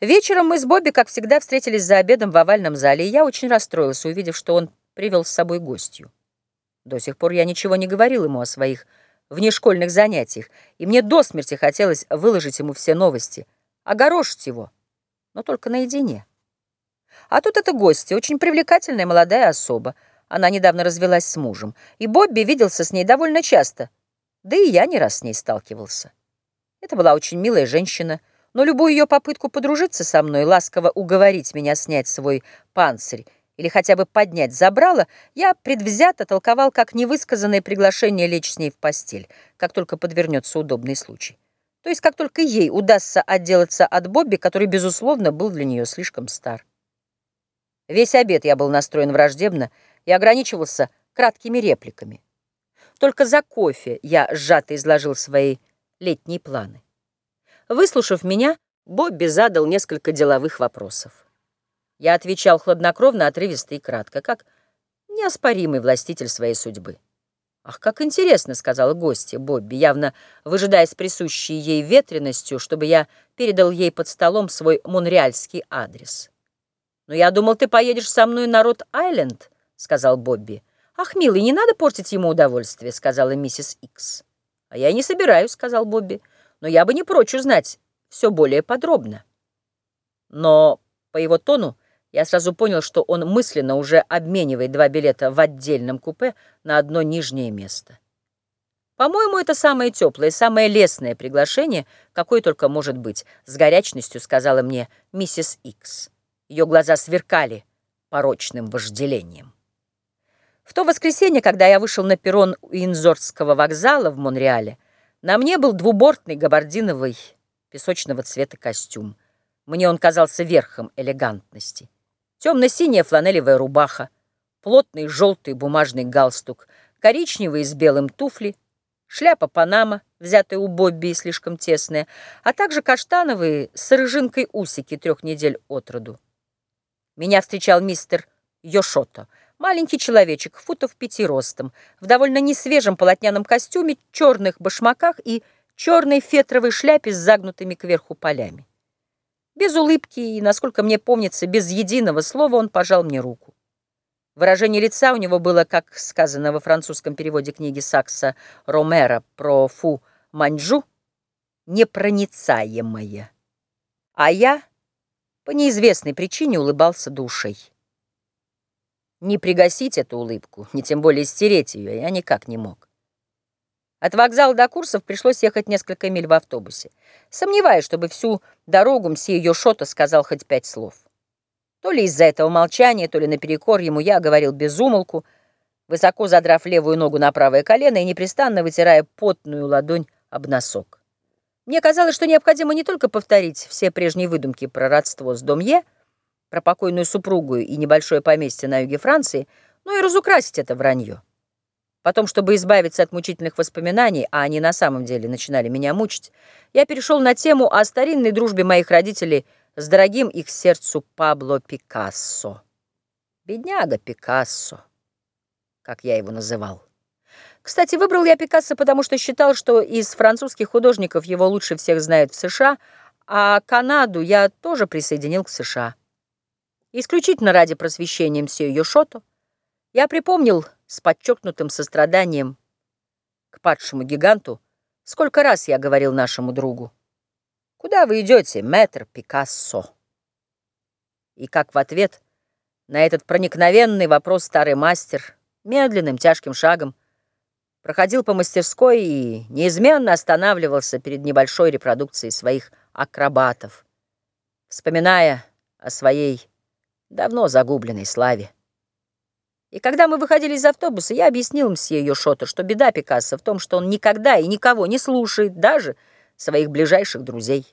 Вечером мы с Бобби, как всегда, встретились за обедом в овальном зале, и я очень расстроился, увидев, что он привел с собой гостью. До сих пор я ничего не говорил ему о своих внешкольных занятиях, и мне до смерти хотелось выложить ему все новости, огорошить его, но только наедине. А тут эта гостья, очень привлекательная молодая особа. Она недавно развелась с мужем, и Бобби виделся с ней довольно часто, да и я не раз с ней сталкивался. Это была очень милая женщина, но любую ее попытку подружиться со мной, ласково уговорить меня снять свой панцирь или хотя бы поднять забрало, я предвзято толковал как невысказанное приглашение лечь с ней в постель, как только подвернется удобный случай. То есть как только ей удастся отделаться от Бобби, который, безусловно, был для нее слишком стар. Весь обед я был настроен враждебно и ограничивался краткими репликами. Только за кофе я сжато изложил свои летние планы. Выслушав меня, Бобби задал несколько деловых вопросов. Я отвечал хладнокровно, отрывисто и кратко, как неоспоримый властитель своей судьбы. «Ах, как интересно», — сказала гостья Бобби, явно выжидая с присущей ей ветренностью, чтобы я передал ей под столом свой монреальский адрес. «Но я думал, ты поедешь со мной на Рот-Айленд», — сказал Бобби. «Ах, милый, не надо портить ему удовольствие», — сказала миссис Икс. «А я не собираюсь», — сказал Бобби но я бы не прочь узнать все более подробно. Но по его тону я сразу понял, что он мысленно уже обменивает два билета в отдельном купе на одно нижнее место. По-моему, это самое теплое, самое лестное приглашение, какое только может быть, с горячностью сказала мне миссис Икс. Ее глаза сверкали порочным вожделением. В то воскресенье, когда я вышел на перрон Уинзорского вокзала в Монреале, на мне был двубортный габардиновый песочного цвета костюм. Мне он казался верхом элегантности. Темно-синяя фланелевая рубаха, плотный желтый бумажный галстук, коричневые с белым туфли, шляпа Панама, взятая у Бобби и слишком тесная, а также каштановые с рыжинкой усики трех недель от роду. Меня встречал мистер Йошото — Маленький человечек, футов пяти ростом, в довольно несвежем полотняном костюме, черных башмаках и черной фетровой шляпе с загнутыми кверху полями. Без улыбки и, насколько мне помнится, без единого слова он пожал мне руку. Выражение лица у него было, как сказано во французском переводе книги Сакса Ромера про Фу Маньчжу, непроницаемое. А я по неизвестной причине улыбался душей. Не пригасить эту улыбку, не тем более стереть ее, я никак не мог. От вокзала до курсов пришлось ехать несколько миль в автобусе. Сомневаюсь, чтобы всю дорогу мсье Йошота сказал хоть пять слов. То ли из-за этого молчания, то ли наперекор ему я говорил без умолку, высоко задрав левую ногу на правое колено и непрестанно вытирая потную ладонь об носок. Мне казалось, что необходимо не только повторить все прежние выдумки про родство с Домье, про покойную супругу и небольшое поместье на юге Франции, ну и разукрасить это вранье. Потом, чтобы избавиться от мучительных воспоминаний, а они на самом деле начинали меня мучить, я перешел на тему о старинной дружбе моих родителей с дорогим их сердцу Пабло Пикассо. Бедняга Пикассо, как я его называл. Кстати, выбрал я Пикассо, потому что считал, что из французских художников его лучше всех знают в США, а Канаду я тоже присоединил к США. Исключительно ради просвещения мсье Йошото я припомнил с подчеркнутым состраданием к падшему гиганту, сколько раз я говорил нашему другу, «Куда вы идете, мэтр Пикассо?» И как в ответ на этот проникновенный вопрос старый мастер медленным тяжким шагом проходил по мастерской и неизменно останавливался перед небольшой репродукцией своих акробатов, вспоминая о своей давно загубленной славе. И когда мы выходили из автобуса, я объяснил мсье Йошото, что беда Пикассо в том, что он никогда и никого не слушает, даже своих ближайших друзей.